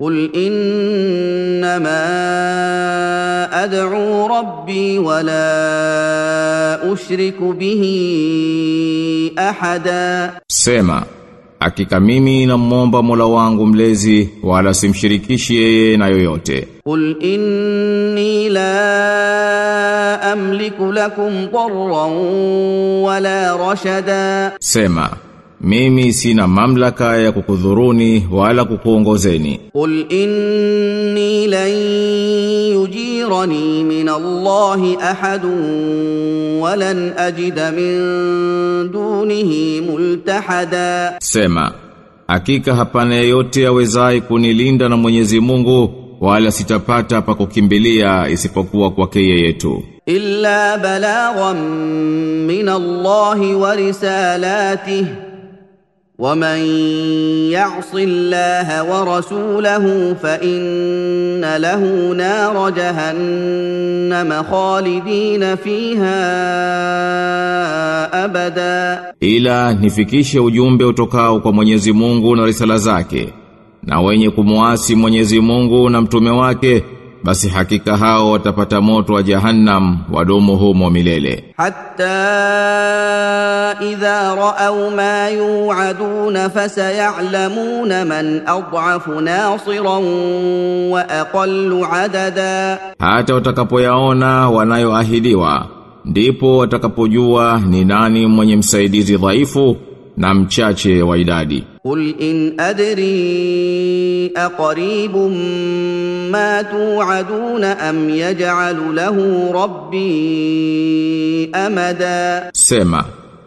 قل انما ادعو ربي ولا اشرك به احدا Sema, hakika mimi namwomba Mola wangu mlezi wala simshirikishi yeye na yoyote. قل اني لا املك لكم ضرا ولا رشدا Sema, mimi sina mamlaka ya kukudhuruni wala kukuongozeni. Qul inni lan yujirani min Allahi ahadun wa lan ajida min dunihi multahada. Sema hakika hapana yeyote awezaye kunilinda na Mwenyezi Mungu wala sitapata pa kukimbilia isipokuwa kwake yeye tu. Illa balaghan min Allahi wa risalatihi. ومن يعص الله ورسوله فان له نار جهنم خالدين فيها ابدا Ila nifikishe ujumbe utokao kwa Mwenyezi Mungu na risala zake. Na wenye kumuasi Mwenyezi Mungu na mtume wake basi hakika hao watapata moto wa jahannam wadumu humo milele. Hatta idha raaw ma yu'aduna fasay'lamuna man adafu nasiran wa aqallu adada. Hata watakapoyaona wanayoahidiwa ndipo watakapojua ni nani mwenye msaidizi dhaifu na mchache wa idadi. Qul in adri aqribu ma tu'aduna am yaj'alu lahu rabbi amada, sema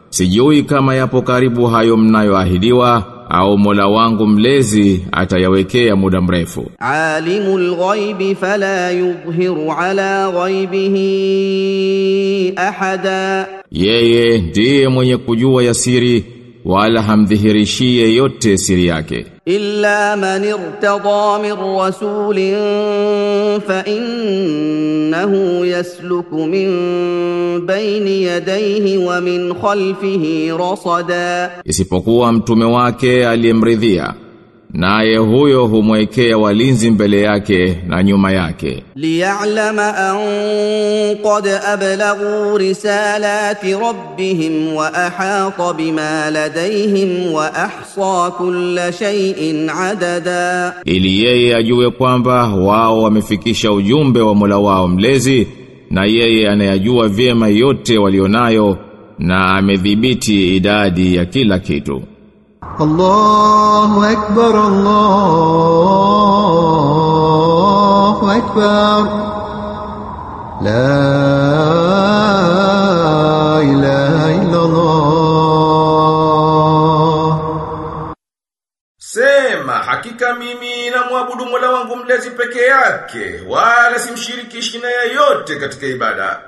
sijui kama yapo karibu hayo mnayoahidiwa au Mola wangu mlezi atayawekea muda mrefu. Alimul ghaibi fala yudhhiru ala ghaibihi ahada, yeye ndiye mwenye kujua yasiri wala hamdhihirishie yote siri yake. Illa man irtada min rasulin fa innahu yasluku min baini yadayhi wa min khalfihi rasada. Isipokuwa mtume wake aliyemridhia naye huyo humwekea walinzi mbele yake na nyuma yake. Liya'lama an qad ablagu risalati rabbihim wa ahata bima ladayhim wa ahsa kulla shay'in adada. Ili yeye ajue kwamba wao wamefikisha ujumbe wa Mola wao mlezi na yeye anayajua vyema yote walionayo na amedhibiti idadi ya kila kitu. الله أكبر الله أكبر لا إله إلا الله Sema hakika mimi na muabudu Mola wangu mlezi peke yake wala simshirikishi na yeyote katika ibada.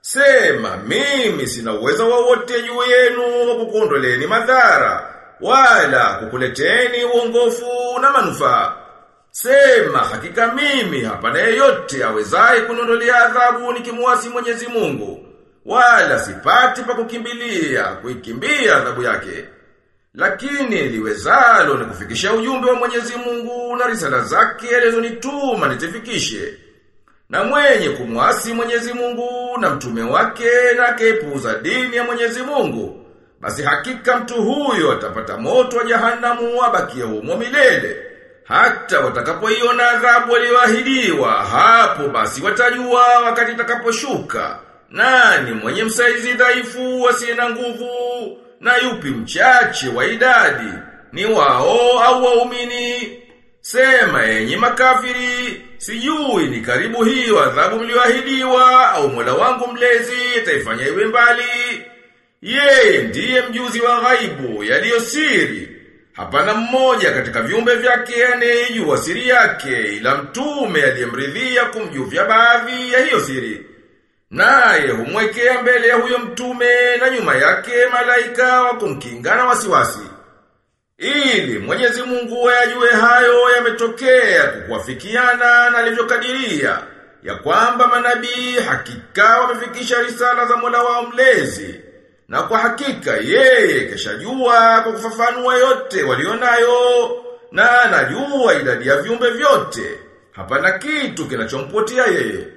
Sema mimi sina uwezo wowote juu yenu wa kukuondoleni madhara wala kukuleteni uongofu na manufaa. Sema hakika mimi hapana yeyote awezaye kuniondolea adhabu nikimuasi Mwenyezi Mungu wala sipati pa kukimbilia kuikimbia adhabu yake. Lakini liwezalo ni kufikisha ujumbe wa Mwenyezi Mungu na risala zake alizonituma nitifikishe. Na mwenye kumwasi Mwenyezi Mungu na mtume wake na kepuza dini ya Mwenyezi Mungu, basi hakika mtu huyo atapata moto wa jahanamu abakie humo milele. Hata watakapoiona adhabu waliyoahidiwa hapo basi watajua wakati itakaposhuka. Nani mwenye msaizi dhaifu asiye na nguvu na yupi mchache wa idadi ni wao au waumini sema yenye makafiri sijui ni karibu hiyo adhabu mlioahidiwa au Mola wangu mlezi taifanya iwe mbali yeye ndiye mjuzi wa ghaibu yaliyo siri. Hapana mmoja katika viumbe vyake anayejua siri yake ila mtume aliyemridhia kumjuvya baadhi ya hiyo siri. Naye humwekea mbele ya huyo mtume na nyuma yake malaika wa kumkinga na wasiwasi. Ili Mwenyezi Mungu ayajue hayo yametokea kukuafikiana na alivyokadiria ya kwamba manabii hakika wamefikisha risala za Mola wao mlezi na kwa hakika yeye keshajua kwa kufafanua yote walionayo na anajua idadi ya viumbe vyote. Hapana kitu kinachompotea yeye.